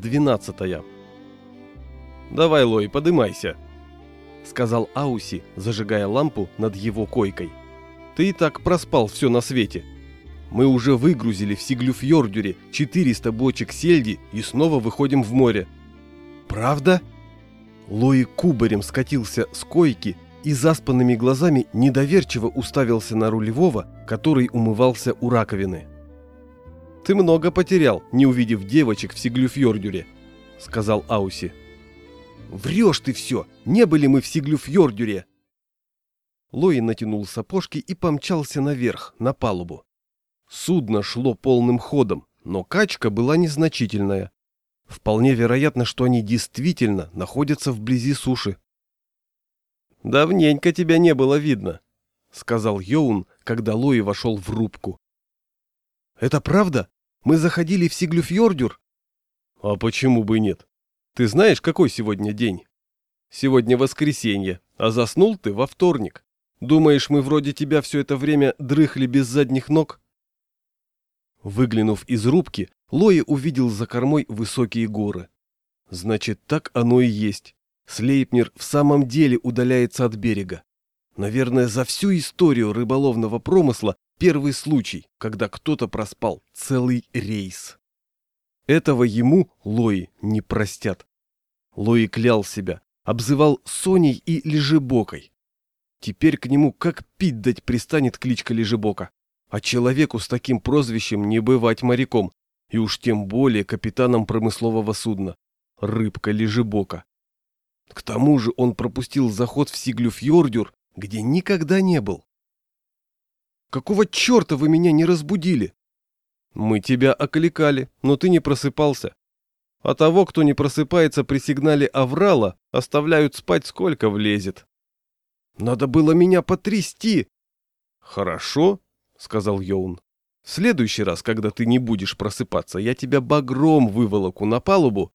двенадцатая. «Давай, Лой, подымайся», — сказал Ауси, зажигая лампу над его койкой. «Ты и так проспал все на свете. Мы уже выгрузили в Сиглюфьордюре 400 бочек сельди и снова выходим в море». «Правда?» Лои кубарем скатился с койки и заспанными глазами недоверчиво уставился на рулевого, который умывался у раковины. «Ты много потерял, не увидев девочек в Сиглюфьордюре», — сказал Ауси. «Врешь ты все! Не были мы в Сиглюфьордюре!» Лои натянул сапожки и помчался наверх, на палубу. Судно шло полным ходом, но качка была незначительная. Вполне вероятно, что они действительно находятся вблизи суши. «Давненько тебя не было видно», — сказал Йоун, когда Лои вошел в рубку. «Это правда? Мы заходили в Сиглюфьордюр?» «А почему бы нет? Ты знаешь, какой сегодня день? Сегодня воскресенье, а заснул ты во вторник. Думаешь, мы вроде тебя все это время дрыхли без задних ног?» Выглянув из рубки, Лои увидел за кормой высокие горы. Значит, так оно и есть. Слейпнер в самом деле удаляется от берега. Наверное, за всю историю рыболовного промысла первый случай, когда кто-то проспал целый рейс. Этого ему, Лои, не простят. Лои клял себя, обзывал Соней и Лежебокой. Теперь к нему как пить дать пристанет кличка Лежебока. А человеку с таким прозвищем не бывать моряком, и уж тем более капитаном промыслового судна. Рыбка Лежебока. К тому же он пропустил заход в Сиглюфьордюр, где никогда не был. «Какого черта вы меня не разбудили?» «Мы тебя окликали, но ты не просыпался. А того, кто не просыпается при сигнале аврала, оставляют спать сколько влезет». «Надо было меня потрясти!» «Хорошо», — сказал Йоун. «В следующий раз, когда ты не будешь просыпаться, я тебя багром выволоку на палубу».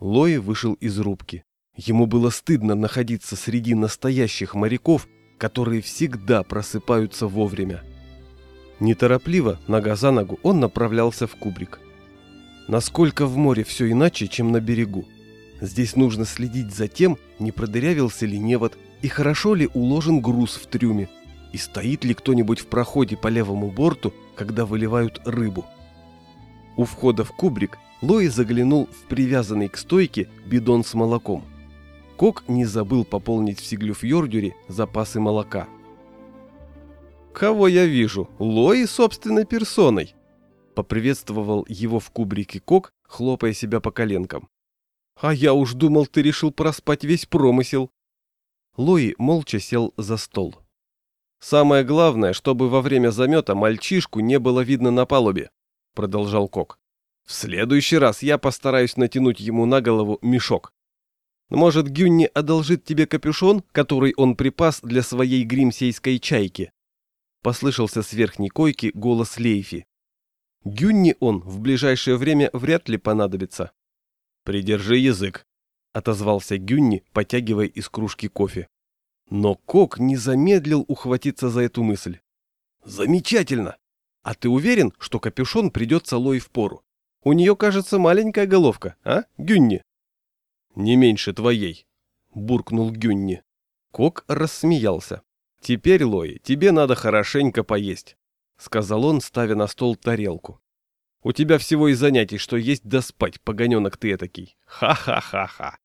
Лои вышел из рубки. Ему было стыдно находиться среди настоящих моряков, которые всегда просыпаются вовремя. Неторопливо, нога за ногу, он направлялся в кубрик. Насколько в море все иначе, чем на берегу. Здесь нужно следить за тем, не продырявился ли невод и хорошо ли уложен груз в трюме, и стоит ли кто-нибудь в проходе по левому борту, когда выливают рыбу. У входа в кубрик Лои заглянул в привязанный к стойке бидон с молоком. Кок не забыл пополнить в Сиглюфьордюре запасы молока. «Кого я вижу? Лои собственной персоной!» Поприветствовал его в кубрике Кок, хлопая себя по коленкам. «А я уж думал, ты решил проспать весь промысел!» Лои молча сел за стол. «Самое главное, чтобы во время замета мальчишку не было видно на палубе», продолжал Кок. «В следующий раз я постараюсь натянуть ему на голову мешок. Может, Гюнни одолжит тебе капюшон, который он припас для своей гримсейской чайки?» Послышался с верхней койки голос Лейфи. «Гюнни он в ближайшее время вряд ли понадобится». «Придержи язык», — отозвался Гюнни, потягивая из кружки кофе. Но Кок не замедлил ухватиться за эту мысль. «Замечательно! А ты уверен, что капюшон придется Лой в пору? У нее, кажется, маленькая головка, а, Гюнни?» «Не меньше твоей», — буркнул Гюнни. Кок рассмеялся. «Теперь, Лои, тебе надо хорошенько поесть», — сказал он, ставя на стол тарелку. «У тебя всего и занятий, что есть да спать, погоненок ты этакий. Ха-ха-ха-ха».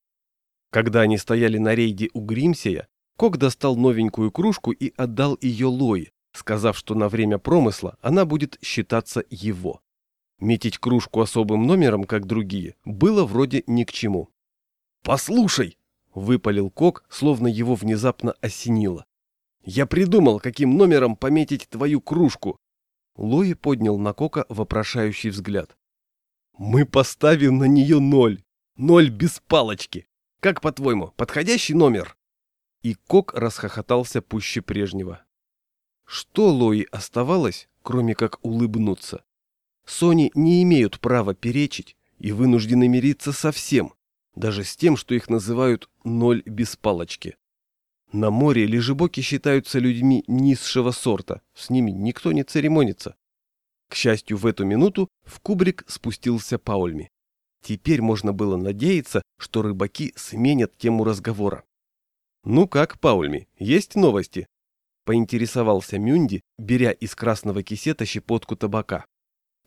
Когда они стояли на рейде у Гримсея, Кок достал новенькую кружку и отдал ее Лои, сказав, что на время промысла она будет считаться его. Метить кружку особым номером, как другие, было вроде ни к чему. «Послушай!» — выпалил Кок, словно его внезапно осенило. «Я придумал, каким номером пометить твою кружку!» Лои поднял на Кока вопрошающий взгляд. «Мы поставим на нее ноль! Ноль без палочки! Как, по-твоему, подходящий номер?» И Кок расхохотался пуще прежнего. Что Лои оставалось, кроме как улыбнуться? Сони не имеют права перечить и вынуждены мириться со всем, даже с тем, что их называют «ноль без палочки». На море лежебоки считаются людьми низшего сорта, с ними никто не церемонится. К счастью, в эту минуту в кубрик спустился Паульми. Теперь можно было надеяться, что рыбаки сменят тему разговора. «Ну как, Паульми, есть новости?» – поинтересовался Мюнди, беря из красного кисета щепотку табака.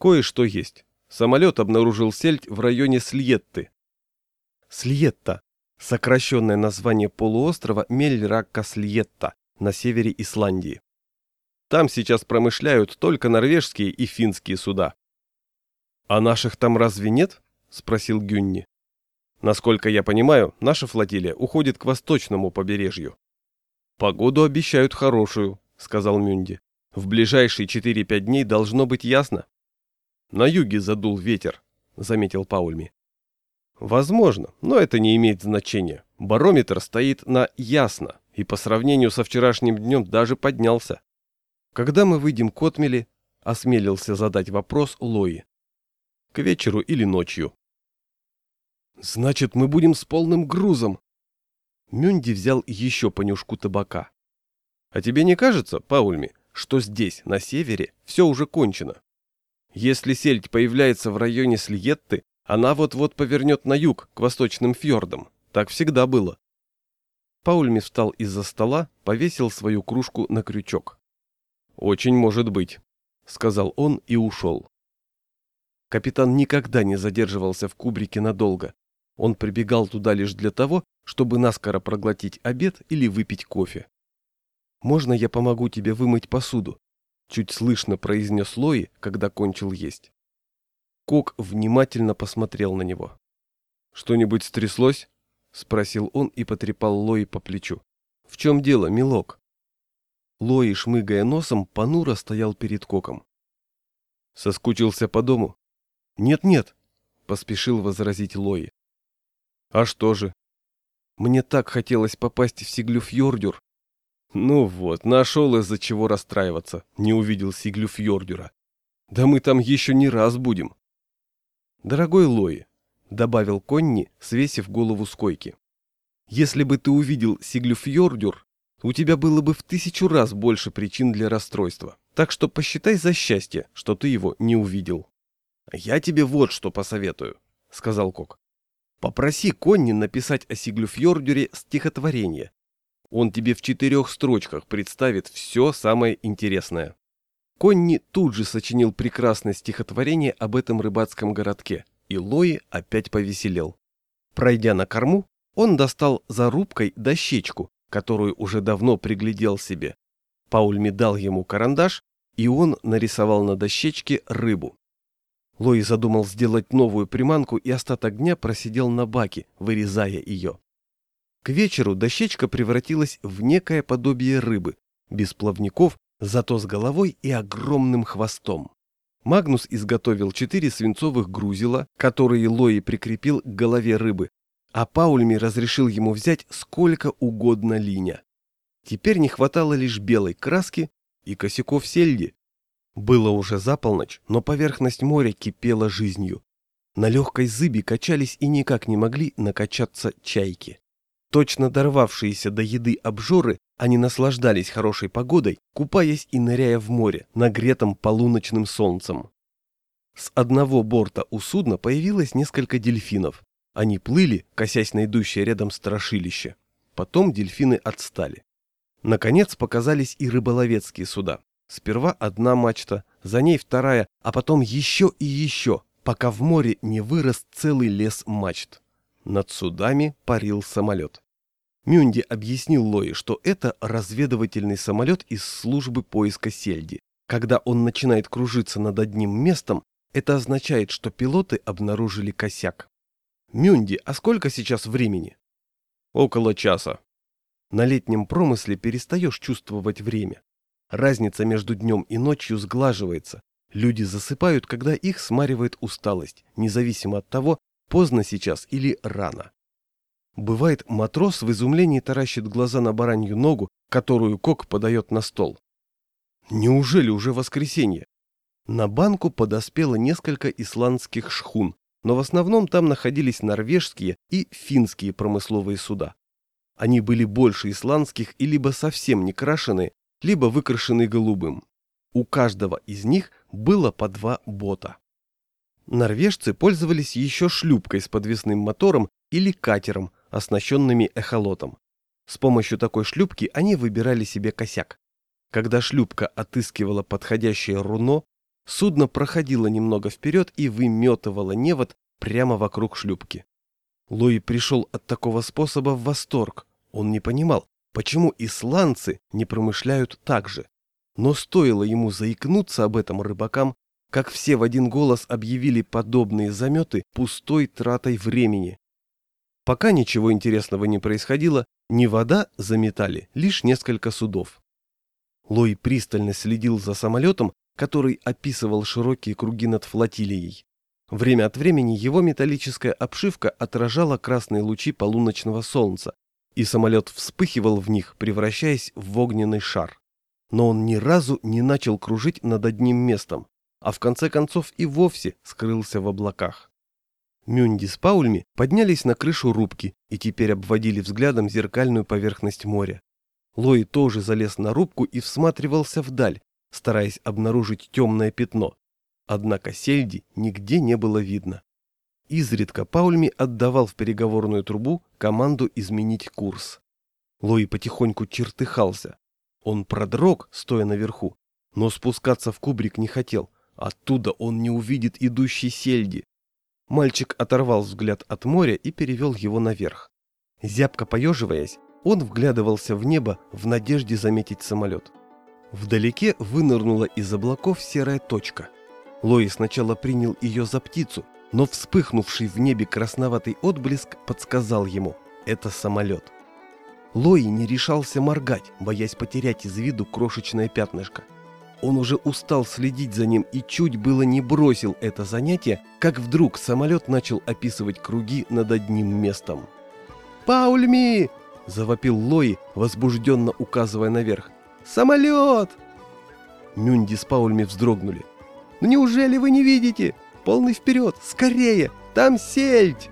«Кое-что есть. Самолет обнаружил сельдь в районе Сльетты». Сльетта – сокращенное название полуострова Мельракка-Сльетта на севере Исландии. Там сейчас промышляют только норвежские и финские суда. «А наших там разве нет?» – спросил Гюнни. Насколько я понимаю, наша флотилия уходит к восточному побережью. Погоду обещают хорошую, сказал Мюнди. В ближайшие 4-5 дней должно быть ясно. На юге задул ветер, заметил Паульми. Возможно, но это не имеет значения. Барометр стоит на ясно, и по сравнению со вчерашним днем даже поднялся. Когда мы выйдем к отмели, осмелился задать вопрос Лои. К вечеру или ночью. Значит, мы будем с полным грузом. Мюнди взял еще понюшку табака. А тебе не кажется, Паульми, что здесь, на севере, все уже кончено? Если сельдь появляется в районе Слиетты, она вот-вот повернет на юг, к восточным фьордам. Так всегда было. Паульми встал из-за стола, повесил свою кружку на крючок. «Очень может быть», — сказал он и ушел. Капитан никогда не задерживался в кубрике надолго. Он прибегал туда лишь для того, чтобы наскоро проглотить обед или выпить кофе. «Можно я помогу тебе вымыть посуду?» Чуть слышно произнес Лои, когда кончил есть. Кок внимательно посмотрел на него. «Что-нибудь стряслось?» — спросил он и потрепал Лои по плечу. «В чем дело, милок?» Лои, шмыгая носом, понуро стоял перед Коком. «Соскучился по дому?» «Нет-нет», — поспешил возразить Лои. А что же? Мне так хотелось попасть в Сиглюфьордюр. Ну вот, нашел из-за чего расстраиваться, не увидел Сиглюфьордюра. Да мы там еще не раз будем. Дорогой Лои, добавил Конни, свесив голову с койки. Если бы ты увидел Сиглюфьордюр, у тебя было бы в тысячу раз больше причин для расстройства. Так что посчитай за счастье, что ты его не увидел. Я тебе вот что посоветую, сказал Кок. Попроси Конни написать о Сиглюфьордюре стихотворение. Он тебе в четырех строчках представит все самое интересное. Конни тут же сочинил прекрасное стихотворение об этом рыбацком городке, и Лои опять повеселел. Пройдя на корму, он достал за рубкой дощечку, которую уже давно приглядел себе. Паульми дал ему карандаш, и он нарисовал на дощечке рыбу. Лои задумал сделать новую приманку и остаток дня просидел на баке, вырезая ее. К вечеру дощечка превратилась в некое подобие рыбы, без плавников, зато с головой и огромным хвостом. Магнус изготовил четыре свинцовых грузила, которые Лои прикрепил к голове рыбы, а Паульми разрешил ему взять сколько угодно линя. Теперь не хватало лишь белой краски и косяков сельди. Было уже за полночь, но поверхность моря кипела жизнью. На легкой зыбе качались и никак не могли накачаться чайки. Точно дорвавшиеся до еды обжоры, они наслаждались хорошей погодой, купаясь и ныряя в море, нагретом полуночным солнцем. С одного борта у судна появилось несколько дельфинов. Они плыли, косясь на идущее рядом страшилище. Потом дельфины отстали. Наконец показались и рыболовецкие суда. Сперва одна мачта, за ней вторая, а потом еще и еще, пока в море не вырос целый лес мачт. Над судами парил самолет. Мюнди объяснил Лои, что это разведывательный самолет из службы поиска сельди. Когда он начинает кружиться над одним местом, это означает, что пилоты обнаружили косяк. «Мюнди, а сколько сейчас времени?» «Около часа». На летнем промысле перестаешь чувствовать время. Разница между днем и ночью сглаживается. Люди засыпают, когда их смаривает усталость, независимо от того, поздно сейчас или рано. Бывает, матрос в изумлении таращит глаза на баранью ногу, которую Кок подает на стол. Неужели уже воскресенье? На банку подоспело несколько исландских шхун, но в основном там находились норвежские и финские промысловые суда. Они были больше исландских и либо совсем не крашеные, либо выкрашенный голубым. У каждого из них было по два бота. Норвежцы пользовались еще шлюпкой с подвесным мотором или катером, оснащенными эхолотом. С помощью такой шлюпки они выбирали себе косяк. Когда шлюпка отыскивала подходящее руно, судно проходило немного вперед и выметывало невод прямо вокруг шлюпки. Луи пришел от такого способа в восторг. Он не понимал, почему исландцы не промышляют так же. Но стоило ему заикнуться об этом рыбакам, как все в один голос объявили подобные заметы пустой тратой времени. Пока ничего интересного не происходило, ни вода заметали лишь несколько судов. Лой пристально следил за самолетом, который описывал широкие круги над флотилией. Время от времени его металлическая обшивка отражала красные лучи полуночного солнца, и самолет вспыхивал в них, превращаясь в огненный шар. Но он ни разу не начал кружить над одним местом, а в конце концов и вовсе скрылся в облаках. Мюнди с Паульми поднялись на крышу рубки и теперь обводили взглядом зеркальную поверхность моря. Лои тоже залез на рубку и всматривался вдаль, стараясь обнаружить темное пятно, Однако сельди нигде не было видно. Изредка Паульми отдавал в переговорную трубу команду изменить курс. Лои потихоньку чертыхался. Он продрог, стоя наверху, но спускаться в кубрик не хотел. Оттуда он не увидит идущей сельди. Мальчик оторвал взгляд от моря и перевел его наверх. Зябко поеживаясь, он вглядывался в небо в надежде заметить самолет. Вдалеке вынырнула из облаков серая точка – Лои сначала принял ее за птицу, но вспыхнувший в небе красноватый отблеск подсказал ему – это самолет. Лои не решался моргать, боясь потерять из виду крошечное пятнышко. Он уже устал следить за ним и чуть было не бросил это занятие, как вдруг самолет начал описывать круги над одним местом. «Паульми!» – завопил Лои, возбужденно указывая наверх. «Самолет!» Мюнди с Паульми вздрогнули. Ну неужели вы не видите? Полный вперед, скорее! Там сельдь!»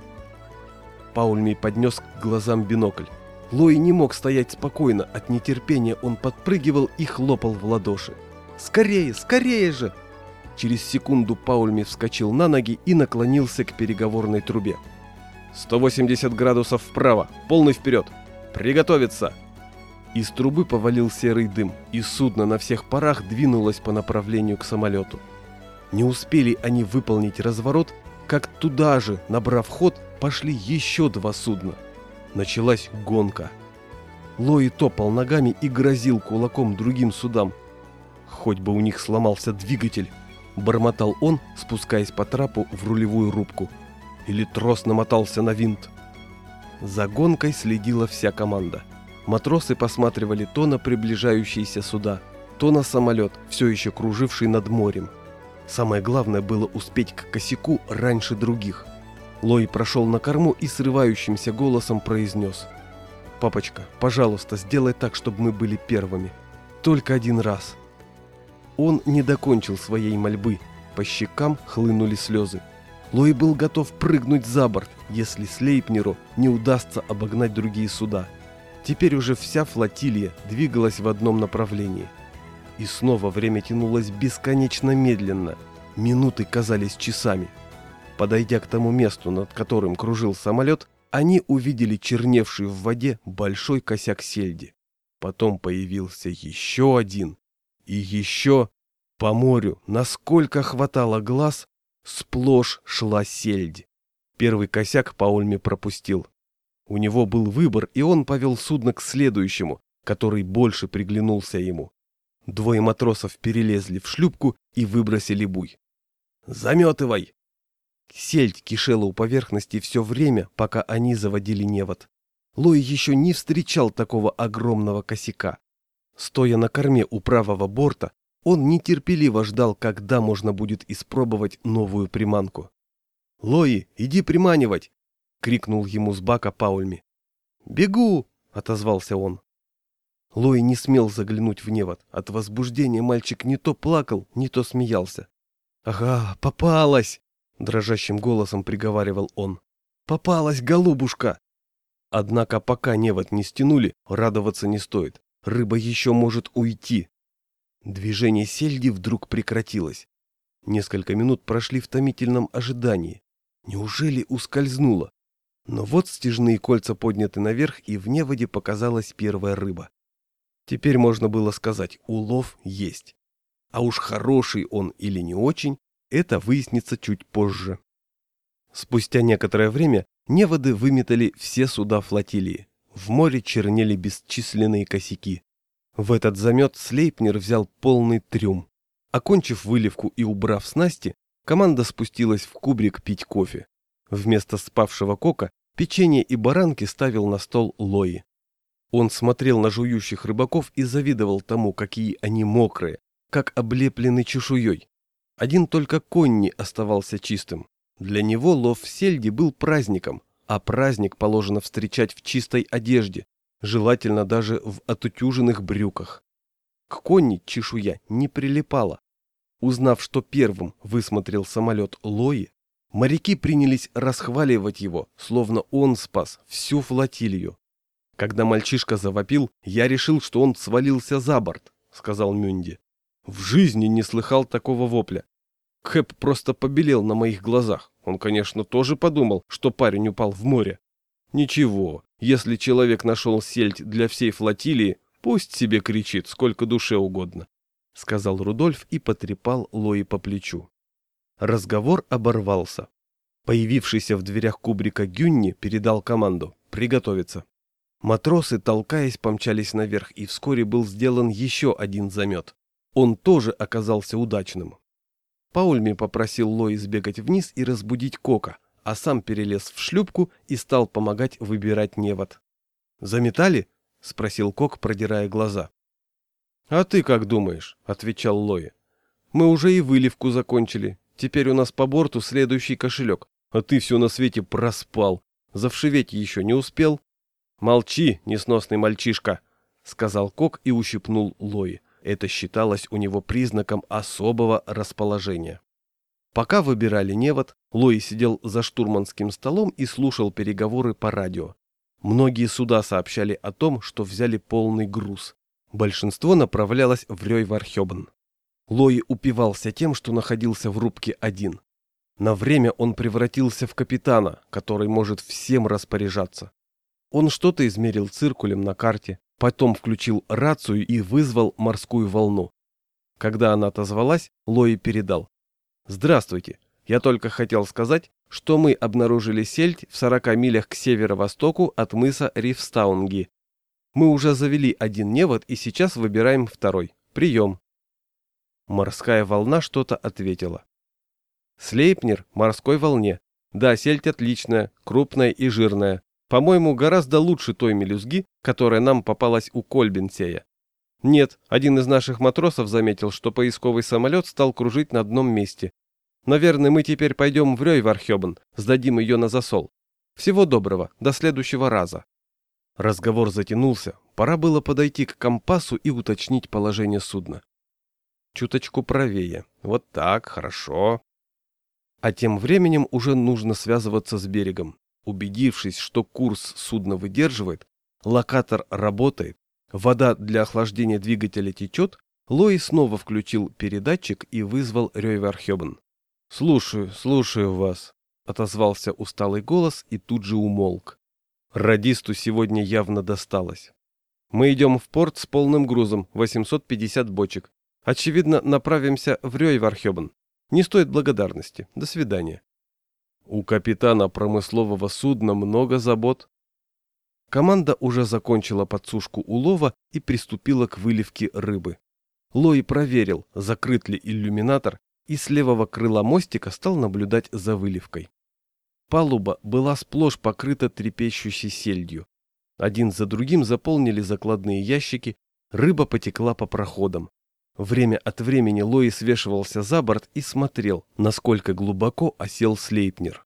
Паульми поднес к глазам бинокль. Лои не мог стоять спокойно, от нетерпения он подпрыгивал и хлопал в ладоши. «Скорее, скорее же!» Через секунду Паульми вскочил на ноги и наклонился к переговорной трубе. «180 градусов вправо, полный вперед! Приготовиться!» Из трубы повалил серый дым, и судно на всех парах двинулось по направлению к самолету. Не успели они выполнить разворот, как туда же, набрав ход, пошли еще два судна. Началась гонка. Лои топал ногами и грозил кулаком другим судам. Хоть бы у них сломался двигатель, бормотал он, спускаясь по трапу в рулевую рубку. Или трос намотался на винт. За гонкой следила вся команда. Матросы посматривали то на приближающиеся суда, то на самолет, все еще круживший над морем. Самое главное было успеть к косяку раньше других. Лой прошел на корму и срывающимся голосом произнес. «Папочка, пожалуйста, сделай так, чтобы мы были первыми. Только один раз». Он не докончил своей мольбы. По щекам хлынули слезы. Лой был готов прыгнуть за борт, если Слейпнеру не удастся обогнать другие суда. Теперь уже вся флотилия двигалась в одном направлении – и снова время тянулось бесконечно медленно. Минуты казались часами. Подойдя к тому месту, над которым кружил самолет, они увидели черневший в воде большой косяк сельди. Потом появился еще один. И еще по морю, насколько хватало глаз, сплошь шла сельдь. Первый косяк Паульме пропустил. У него был выбор, и он повел судно к следующему, который больше приглянулся ему. Двое матросов перелезли в шлюпку и выбросили буй. «Заметывай!» Сельдь кишела у поверхности все время, пока они заводили невод. Лой еще не встречал такого огромного косяка. Стоя на корме у правого борта, он нетерпеливо ждал, когда можно будет испробовать новую приманку. «Лои, иди приманивать!» — крикнул ему с бака Паульми. «Бегу!» — отозвался он. Лой не смел заглянуть в невод. От возбуждения мальчик не то плакал, не то смеялся. «Ага, попалась!» – дрожащим голосом приговаривал он. «Попалась, голубушка!» Однако пока невод не стянули, радоваться не стоит. Рыба еще может уйти. Движение сельди вдруг прекратилось. Несколько минут прошли в томительном ожидании. Неужели ускользнуло? Но вот стяжные кольца подняты наверх, и в неводе показалась первая рыба. Теперь можно было сказать, улов есть. А уж хороший он или не очень, это выяснится чуть позже. Спустя некоторое время неводы выметали все суда флотилии. В море чернели бесчисленные косяки. В этот замет Слейпнер взял полный трюм. Окончив выливку и убрав снасти, команда спустилась в кубрик пить кофе. Вместо спавшего кока печенье и баранки ставил на стол Лои. Он смотрел на жующих рыбаков и завидовал тому, какие они мокрые, как облеплены чешуей. Один только Конни оставался чистым. Для него лов сельди был праздником, а праздник положено встречать в чистой одежде, желательно даже в отутюженных брюках. К Конни чешуя не прилипала. Узнав, что первым высмотрел самолет Лои, моряки принялись расхваливать его, словно он спас всю флотилию. Когда мальчишка завопил, я решил, что он свалился за борт, сказал Мюнди. В жизни не слыхал такого вопля. Кэп просто побелел на моих глазах. Он, конечно, тоже подумал, что парень упал в море. Ничего, если человек нашел сельдь для всей флотилии, пусть себе кричит сколько душе угодно, сказал Рудольф и потрепал Лои по плечу. Разговор оборвался. Появившийся в дверях кубрика Гюнни передал команду «Приготовиться». Матросы, толкаясь, помчались наверх, и вскоре был сделан еще один замет. Он тоже оказался удачным. Паульми попросил Лои сбегать вниз и разбудить Кока, а сам перелез в шлюпку и стал помогать выбирать невод. «Заметали?» — спросил Кок, продирая глаза. «А ты как думаешь?» — отвечал Лои. «Мы уже и выливку закончили. Теперь у нас по борту следующий кошелек. А ты все на свете проспал. Завшиветь еще не успел?» «Молчи, несносный мальчишка!» — сказал Кок и ущипнул Лои. Это считалось у него признаком особого расположения. Пока выбирали невод, Лои сидел за штурманским столом и слушал переговоры по радио. Многие суда сообщали о том, что взяли полный груз. Большинство направлялось в Рёйвархёбен. Лои упивался тем, что находился в рубке один. На время он превратился в капитана, который может всем распоряжаться. Он что-то измерил циркулем на карте, Потом включил рацию и вызвал морскую волну. Когда она отозвалась, Лои передал. «Здравствуйте. Я только хотел сказать, что мы обнаружили сельдь в 40 милях к северо-востоку от мыса Рифстаунги. Мы уже завели один невод и сейчас выбираем второй. Прием». Морская волна что-то ответила. Слейпнер морской волне. Да, сельдь отличная, крупная и жирная. По-моему, гораздо лучше той мелюзги, которая нам попалась у Кольбенсея. Нет, один из наших матросов заметил, что поисковый самолет стал кружить на одном месте. Наверное, мы теперь пойдем в Рёйвархёбен, сдадим ее на засол. Всего доброго, до следующего раза. Разговор затянулся, пора было подойти к компасу и уточнить положение судна. Чуточку правее. Вот так, хорошо. А тем временем уже нужно связываться с берегом. Убедившись, что курс судна выдерживает, локатор работает, вода для охлаждения двигателя течет, Лои снова включил передатчик и вызвал Рёйвархёбен. «Слушаю, слушаю вас», — отозвался усталый голос и тут же умолк. Радисту сегодня явно досталось. «Мы идем в порт с полным грузом, 850 бочек. Очевидно, направимся в Рёйвархёбен. Не стоит благодарности. До свидания». У капитана промыслового судна много забот. Команда уже закончила подсушку улова и приступила к выливке рыбы. Лой проверил, закрыт ли иллюминатор, и с левого крыла мостика стал наблюдать за выливкой. Палуба была сплошь покрыта трепещущей сельдью. Один за другим заполнили закладные ящики, рыба потекла по проходам. Время от времени Лои свешивался за борт и смотрел, насколько глубоко осел Слейпнер.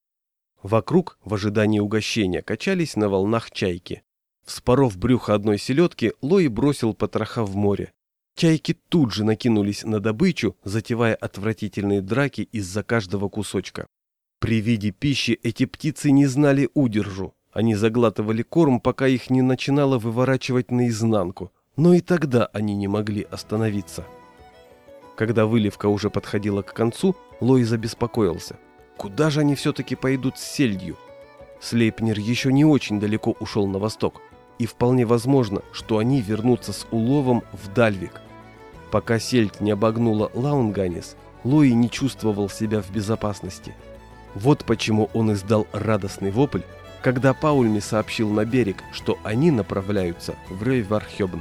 Вокруг, в ожидании угощения, качались на волнах чайки. Вспоров брюхо одной селедки, Лои бросил потроха в море. Чайки тут же накинулись на добычу, затевая отвратительные драки из-за каждого кусочка. При виде пищи эти птицы не знали удержу. Они заглатывали корм, пока их не начинало выворачивать наизнанку. Но и тогда они не могли остановиться. Когда выливка уже подходила к концу, Лой забеспокоился. Куда же они все-таки пойдут с сельдью? Слейпнер еще не очень далеко ушел на восток, и вполне возможно, что они вернутся с уловом в Дальвик. Пока сельдь не обогнула Лаунганис, Лои не чувствовал себя в безопасности. Вот почему он издал радостный вопль, когда Паульми сообщил на берег, что они направляются в Рейвархёбн.